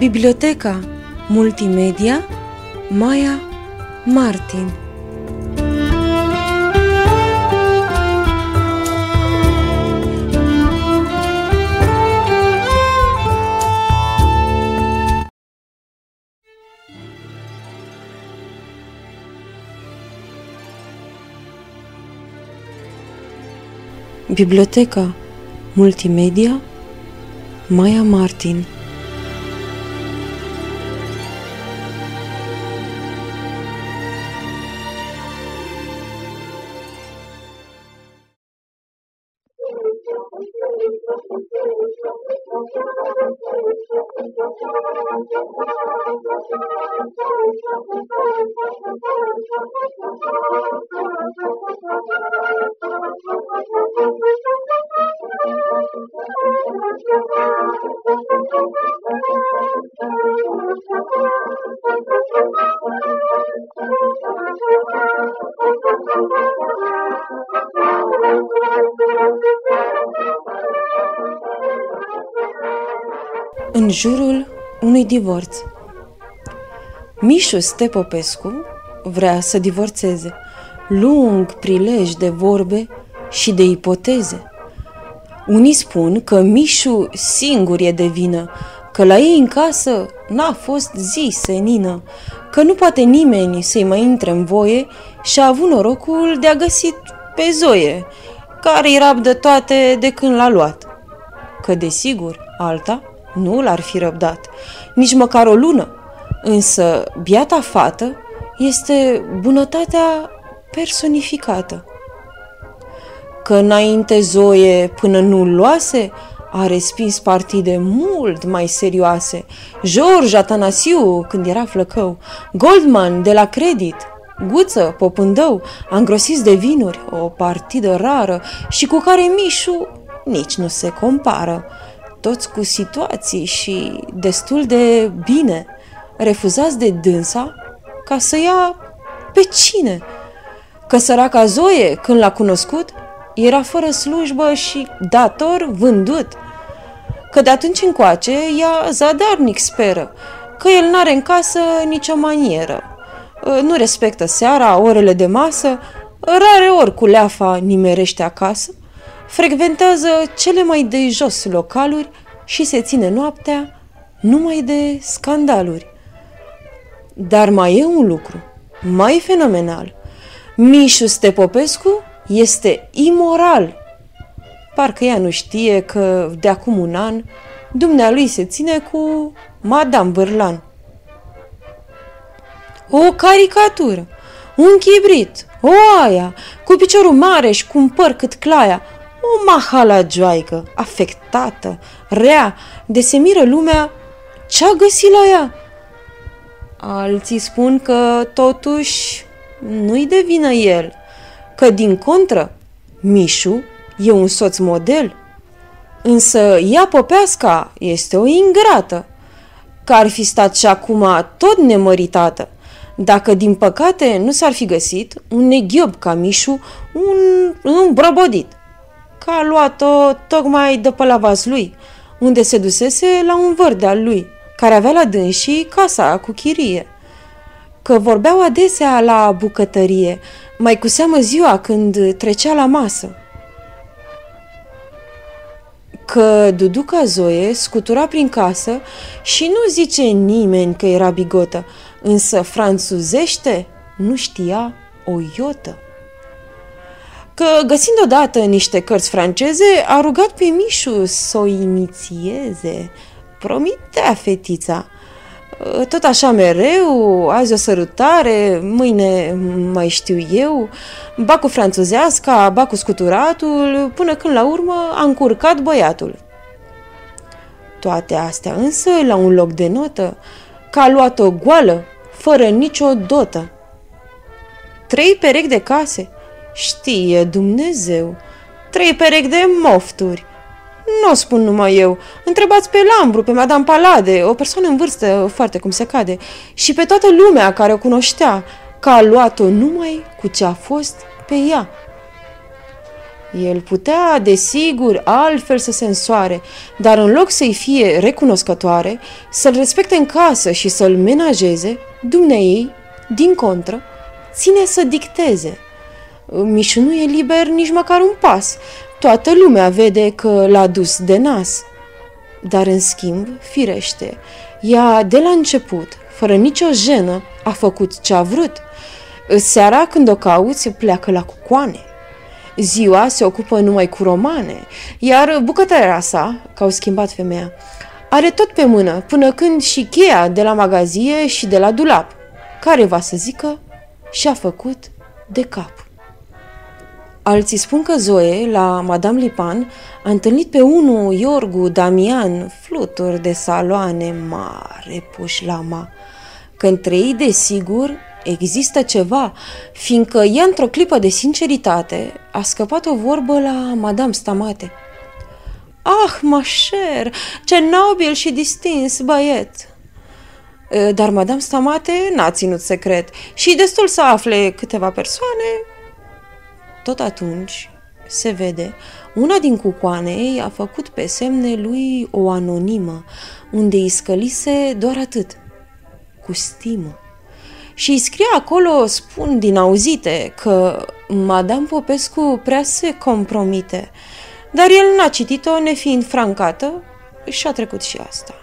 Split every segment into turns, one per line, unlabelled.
Biblioteca Multimedia Maya Martin. Biblioteca Multimedia Maya Martin În jurul unui divorț Mișu Stepopescu vrea să divorțeze. Lung prilej de vorbe și de ipoteze. Unii spun că Mișu singur e de vină, că la ei în casă n-a fost zi senină, că nu poate nimeni să-i mai intre în voie și a avut norocul de a găsit pe Zoe, care îi rabdă toate de când l-a luat. Că desigur, alta nu l-ar fi răbdat, nici măcar o lună, însă biata fată este bunătatea personificată. Că înainte Zoe, până nu-l luase, a respins partide mult mai serioase. George Atanasiu, când era flăcău, Goldman de la Credit, Guță, popândău, angrosiți de vinuri, o partidă rară și cu care Mișu nici nu se compară. Toți cu situații și destul de bine, refuzați de dânsa ca să ia pe cine? Că săraca Zoe, când l-a cunoscut, era fără slujbă și dator vândut. Că de atunci încoace ea zadarnic speră, că el n-are în casă nicio manieră. Nu respectă seara, orele de masă, rare ori cu leafa nimerește acasă, frecventează cele mai de jos localuri și se ține noaptea numai de scandaluri. Dar mai e un lucru, mai fenomenal. Mișu Stepopescu este imoral. Parcă ea nu știe că de acum un an dumnealui se ține cu Madame Vârlan. O caricatură, un chibrit, o aia, cu piciorul mare și cu un păr cât claia, o mahala joaică, afectată, rea, de se miră lumea ce-a găsit la ea. Alții spun că totuși nu-i de vină el, că din contră, Mișu e un soț model, însă ea popeasca este o ingrată, că ar fi stat și acum tot nemăritată, dacă din păcate nu s-ar fi găsit un neghiob ca Mișu, un îmbrăbodit, că a luat-o tocmai de pe la vas lui, unde se dusese la un văr al lui, care avea la dânsii casa cu chirie că vorbeau adesea la bucătărie, mai cu seamă ziua când trecea la masă. Că Duduca Zoe scutura prin casă și nu zice nimeni că era bigotă, însă franțuzește nu știa o iotă. Că găsind odată niște cărți franceze, a rugat pe Mișu să o inițieze. Promitea fetița – tot așa mereu, azi o sărutare, mâine mai știu eu, ba cu franțuzeasca, ba cu scuturatul, până când la urmă a încurcat băiatul. Toate astea însă la un loc de notă, că a luat-o goală, fără nicio dotă. Trei perechi de case, știe Dumnezeu, trei perechi de mofturi, nu o spun numai eu. Întrebați pe Lambru, pe Madame Palade, o persoană în vârstă, foarte cum se cade, și pe toată lumea care o cunoștea, că a luat-o numai cu ce a fost pe ea. El putea, desigur, altfel să se însoare, dar în loc să-i fie recunoscătoare, să-l respecte în casă și să-l menajeze, dumneei, din contră, ține să dicteze. Mișu nu e liber nici măcar un pas. Toată lumea vede că l-a dus de nas. Dar, în schimb, firește, ea de la început, fără nicio jenă, a făcut ce a vrut. Seara, când o cauți, pleacă la cucoane. Ziua se ocupă numai cu romane, iar bucătărea sa, că au schimbat femeia, are tot pe mână, până când și cheia de la magazie și de la dulap, care va să zică și-a făcut de cap. Alții spun că Zoe, la Madame Lipan, a întâlnit pe unul Iorgu Damian, fluturi de saloane mare puși lama, că între ei, desigur, există ceva, fiindcă ea, într-o clipă de sinceritate, a scăpat o vorbă la Madame Stamate. Ah, mașer, ce nobil și distins băiet! Dar Madame Stamate n-a ținut secret și destul să afle câteva persoane. Tot atunci, se vede, una din cucoane ei a făcut pe semne lui o anonimă, unde îi scălise doar atât, cu stimă și îi scria acolo, spun din auzite, că Madame Popescu prea se compromite, dar el n-a citit-o nefiind francată și a trecut și asta.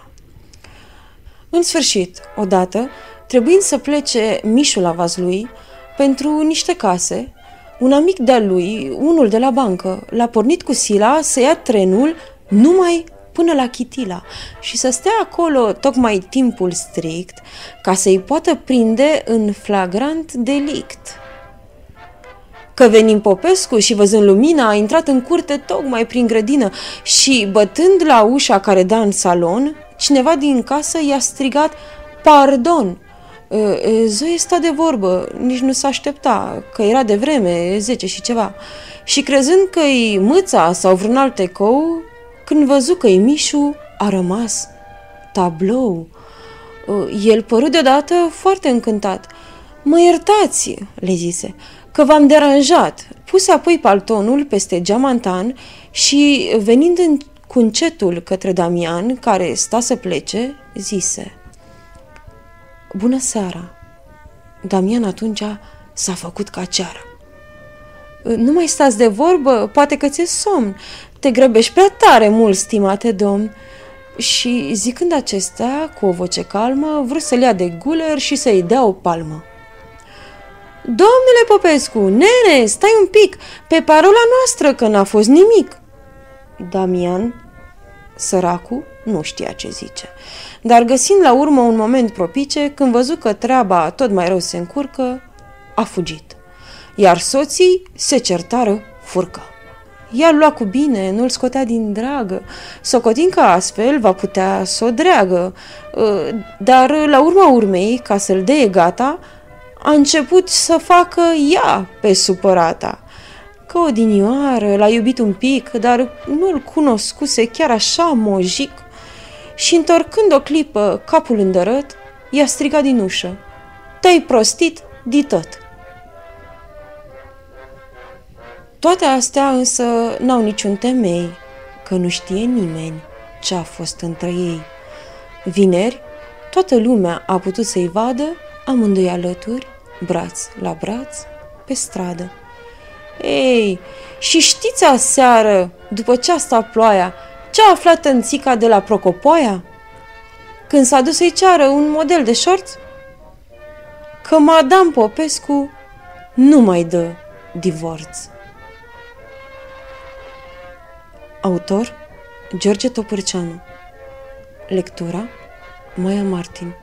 În sfârșit, odată, trebuind să plece Mișul la lui pentru niște case, un amic de-al lui, unul de la bancă, l-a pornit cu sila să ia trenul numai până la Chitila și să stea acolo tocmai timpul strict ca să-i poată prinde în flagrant delict. Că venim Popescu și văzând lumina a intrat în curte tocmai prin grădină și, bătând la ușa care da în salon, cineva din casă i-a strigat Pardon! Zoe sta de vorbă, nici nu s-a aștepta, că era de vreme, zece și ceva. Și crezând că-i mâța sau vreun alt ecou, când văzu că Mișu a rămas tablou. Uh, el păru deodată foarte încântat. Mă iertați, le zise, că v-am deranjat. Puse apoi paltonul peste geamantan și, venind în, cu încetul către Damian, care sta să plece, zise Bună seara! Damian atunci s-a făcut ca ceara. Uh, nu mai stați de vorbă? Poate că ți-e somn. Te grăbești prea tare mult, stimate domn. Și zicând acestea, cu o voce calmă, vrut să-l ia de guler și să-i dea o palmă. Domnule Popescu, nene, stai un pic, pe parola noastră că n-a fost nimic. Damian, săracu, nu știa ce zice, dar găsind la urmă un moment propice, când văzu că treaba tot mai rău se încurcă, a fugit. Iar soții se certară furcă. Ea lua cu bine, nu-l scotea din dragă, socotind că astfel va putea să o dreagă. Ă, dar, la urma urmei, ca să-l dea gata, a început să facă ea pe supărata. Că odinioară l-a iubit un pic, dar nu-l cunoscuse chiar așa mojic. Și întorcând o clipă capul îndărăt, i-a strigat din ușă. Te-ai prostit, di tot!" Toate astea însă n-au niciun temei, că nu știe nimeni ce a fost între ei. Vineri, toată lumea a putut să-i vadă amândoi alături, braț la braț, pe stradă. Ei, și știți aseară, după ce a stat ploaia, ce a aflat tânțica de la Procopoia? Când s-a dus să-i ceară un model de șorți? Că Madame Popescu nu mai dă divorț. Autor George Topârceanu Lectura Maia Martin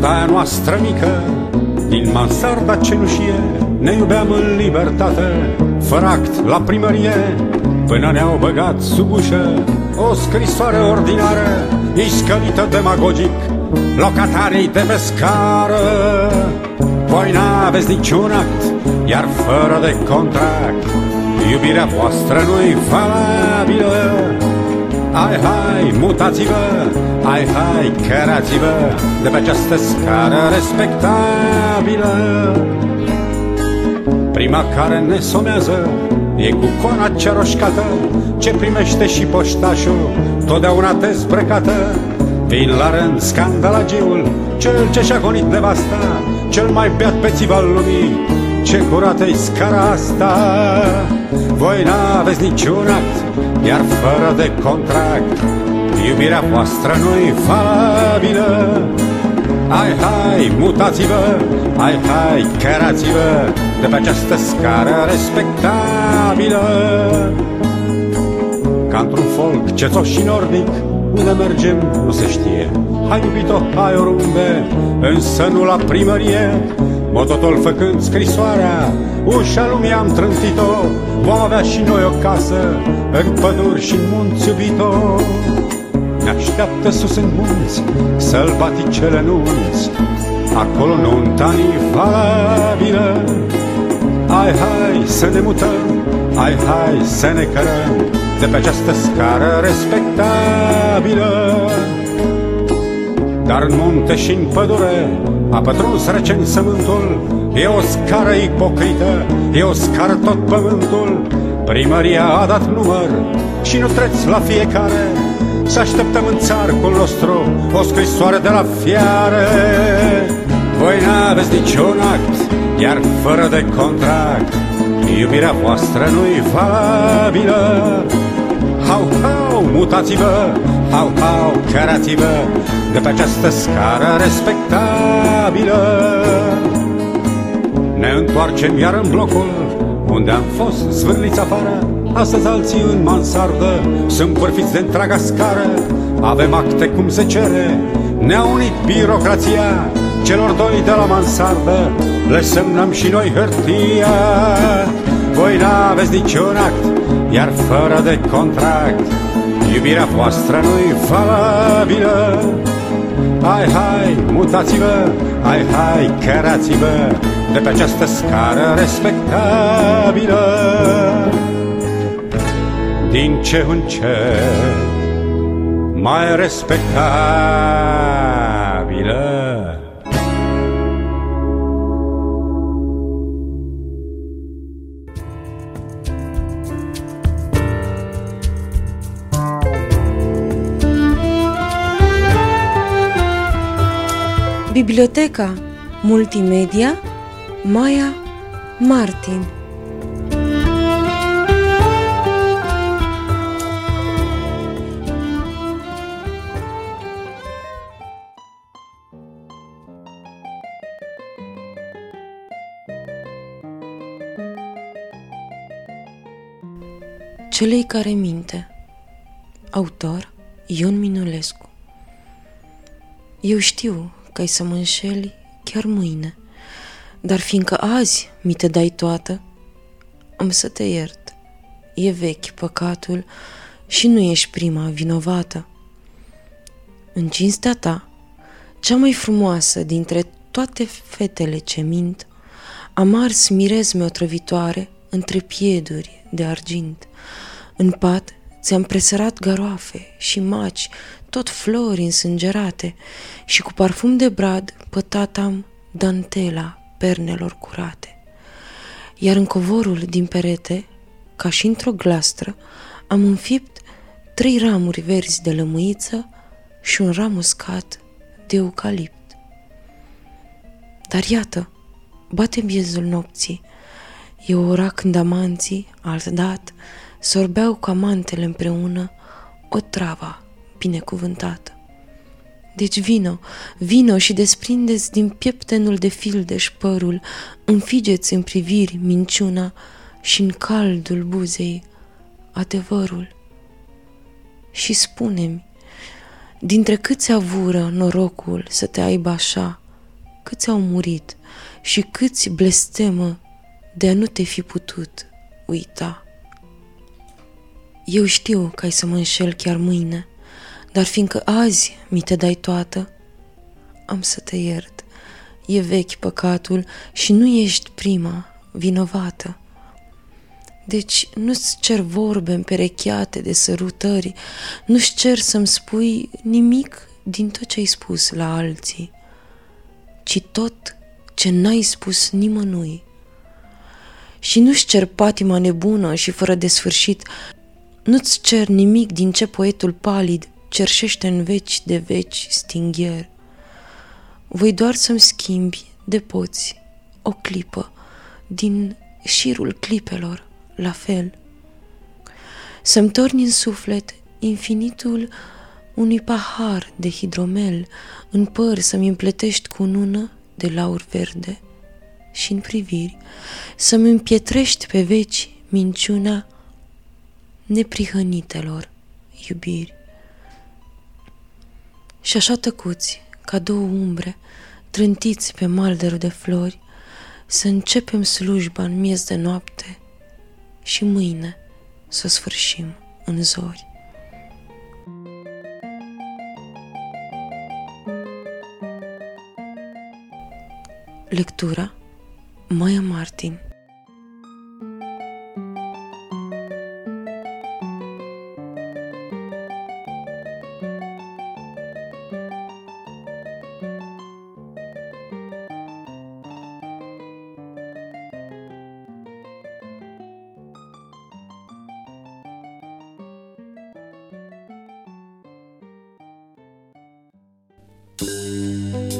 odaia noastră mică, din mansarda cenușie, ne iubeam în libertate, fără act la primărie, până ne-au băgat sub ușă o scrisoare ordinară, iscălită demagogic, locatarii de pe scară. Voi n-aveți niciun act, iar fără de contract, iubirea voastră nu-i valabilă. Hai, hai, mutați-vă, hai, hai, cărați-vă de pe această scară respectabilă. Prima care ne somează e cu cona cea roșcată ce primește și poștașul, totdeauna dezbrăcată. Vin la rând scandalagiul, cel ce și-a gonit nevasta, cel mai beat pe al lumii, ce curată-i scara asta. Voi n-aveți niciun act, iar fără de contract, iubirea voastră nu-i valabilă. Hai, hai, mutați-vă, hai, hai, cărați-vă de pe această scară respectabilă. Ca într-un folk cețos și nordic, unde mergem nu se știe. Hai, iubito, hai oriunde, însă nu la primărie, Mototol făcând scrisoarea, ușa lumii am trântit-o, vom avea și noi o casă, în păduri și în munți iubito. Ne așteaptă sus în munți, sălbaticele nunți, acolo nunta-ni valabilă. Hai, hai să ne mutăm, hai, hai să ne cărăm, de pe această scară respectabilă. Dar în munte și în pădure a pătruns recensământul, e o scară ipocrită, e o scară tot pământul. Primăria a dat număr și nu treți la fiecare, să așteptăm în țarcul nostru o scrisoare de la fiare. Voi n-aveți niciun act, iar fără de contract, iubirea voastră nu-i valabilă. Hau, hau, mutați-vă, hau, hau, cărați-vă de pe această scară respectabilă. Ne întoarcem iar în blocul unde am fost zvârliți afară, astăzi alții în mansardă, sunt părfiți de întreaga scară, avem acte cum se cere, ne-a unit birocrația celor doi de la mansardă, le semnăm și noi hârtia. Voi n-aveți niciun act, iar fără de contract, iubirea voastră nu-i valabilă. Hai, hai, mutați-vă, hai, hai, cărați-vă de pe această scară respectabilă. Din ce în ce mai respectabilă.
Biblioteca Multimedia Maya Martin. Celei care minte. Autor Ion Minulescu. Eu știu că ai să mă înșeli chiar mâine. Dar fiindcă azi mi te dai toată, am să te iert. E vechi păcatul și nu ești prima vinovată. În cinstea ta, cea mai frumoasă dintre toate fetele ce mint, am ars mirezme otrăvitoare între pieduri de argint. În pat ți-am presărat garoafe și maci tot flori însângerate și cu parfum de brad pătatam dantela pernelor curate. Iar în covorul din perete, ca și într-o glastră, am înfipt trei ramuri verzi de lămâiță și un ram uscat de eucalipt. Dar iată, bate biezul nopții, e o ora când amanții, alt dat, sorbeau cu amantele împreună o trava binecuvântată. Deci vino, vino și desprindeți din pieptenul de fildeș părul, înfigeți în priviri minciuna și în caldul buzei adevărul. Și spune-mi, Dintre câți avură norocul să te aibă așa, câți au murit și câți blestemă de a nu te fi putut uita. Eu știu că ai să mă înșel chiar mâine, dar fiindcă azi mi te dai toată, am să te iert. E vechi păcatul și nu ești prima vinovată. Deci nu-ți cer vorbe împerecheate de sărutări, nu-ți cer să-mi spui nimic din tot ce ai spus la alții, ci tot ce n-ai spus nimănui. Și nu-ți cer patima nebună și fără de sfârșit, nu-ți cer nimic din ce poetul palid cerșește în veci de veci stingher. Voi doar să-mi schimbi de poți o clipă din șirul clipelor la fel. Să-mi torni în suflet infinitul unui pahar de hidromel, în păr să-mi împletești cu ună de laur verde și în priviri să-mi împietrești pe veci minciuna neprihănitelor iubiri. Și așa tăcuți, ca două umbre, trântiți pe malderul de flori, să începem slujba în miez de noapte și mâine să sfârșim în zori. Lectura Maya Martin
Música